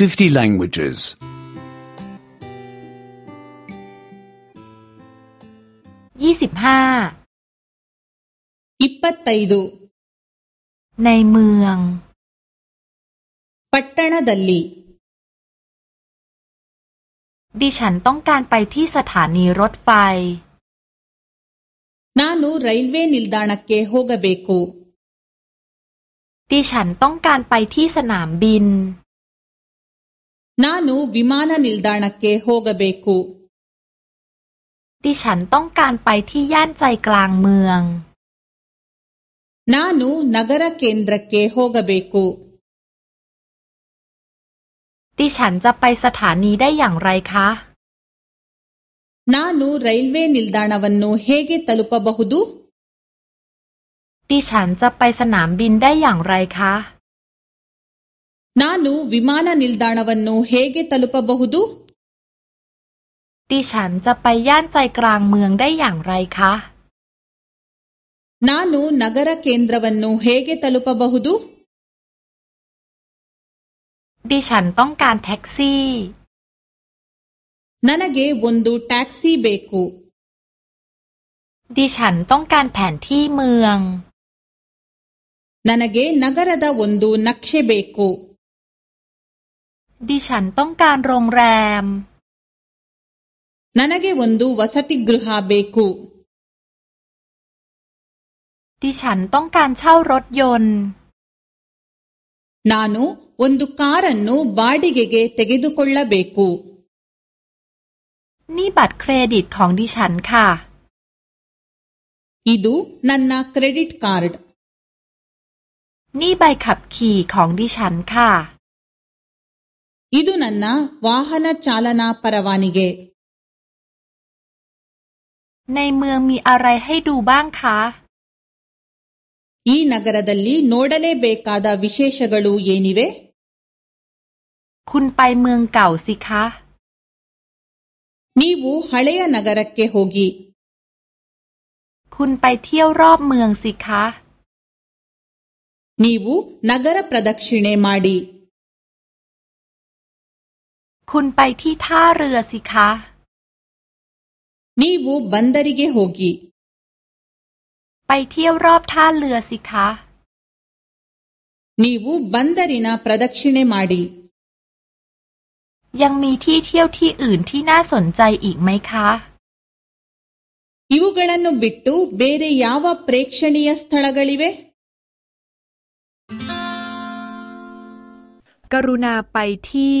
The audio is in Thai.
50 languages. 25 25. ในเมืองปตตาน ಣ ดัลลี ดิฉันต้องการไปที่สถานีรถไฟนಾ ನ ು ರ ร ಲ ್ ವ นิลดานักเก ಕ ฮ ಹ ೋ ಗ เบ ಕ ುดิฉันต้องการไปที่สนามบิน ನಾನು ವಿಮಾನ ನಿಲ್ದಾಣಕ್ಕೆ ಹೋಗಬೇಕು ดิฉันต้องการไปที่ย่านใจกลางเมืองนಾนು ನಗರ ಕ ೇಂ ದ ್เก್ ಕ ก ಹ ೋกเบกುดิฉันจะไปสถานีได้อย่างไรคะ ನಾನು ರ ೈเวนิลดานาวัน ನ ್เฮเกตลุปะบ ಬ ಹ ುดูดิฉันจะไปสนามบินได้อย่างไรคะ ನಾನು ವಿಮಾನ ನಿಲ್ದಾಣವನ್ನು ಹೇಗೆ ತಲುಪಬಹುದು ดิฉันจะไปย่านใจกลางเมืองได้อย่างไรคะ ನಾನು ನಗರ ಕೇಂದ್ರವನ್ನು ಹೇಗೆ ತಲುಪಬಹುದು ดิฉันต้องการแท็กซี่ ನನಗೆ ಒಂದು ಟ್ಯಾಕ್ಸಿ ಬೇಕು ดิฉันต้องการแผนที่เมือง ನನಗೆ ನಗರದ ಒಂದು ನಕ್ಷೆ ಬೇಕು ดิฉันต้องการโรงแรมนันกวันดูวสติกรหาเบกุดิฉันต้องการเช่ารถยนต์นานุวันดูคารันนูบาร์ดิเกเกเตเกดูคุลลาเบกุนี่บัตรเครดิตของดิฉันค่ะอีดูนันนาเครดิตการ์ดนี่ใบขับขี่ของดิฉันค่ะ ಇದು ನನ್ನ ವಾಹನ ಚಾಲನಾ ಪರವಾನಿಗೆ ในเมืองมีอะไรให้ดูบ้างคะ ಈ ನಗರದಲ್ಲಿ ನೋಡಲೇಬೇಕಾದ ವಿಶೇಷಗಳು ಏನಿವೆ คุณไปเมืองเก่าสิคะ ನೀವು ಹಳೆಯ ನಗರಕ್ಕೆ ಹೋಗಿ คุณไปเที่ยวรอบเมืองสิคะ ನೀವು ನಗರ ಪ್ರದಕ್ಷಿಣೆ ಮಾಡಿ คุณไปที่ท่าเรือสิคะ นี่วูบันดาริเกฮกี ไปเที่ยวรอบท่าเรือสิคะ นี่วูบันดารินาประดักชินเนมาดียังมีที่เที่ยวที่อื่นที่น่าสนใจอีกไหมคะอวูกันนนุบิตูเบเรยาวะเพรกชนียสถลกลิเวกรุณาไปที่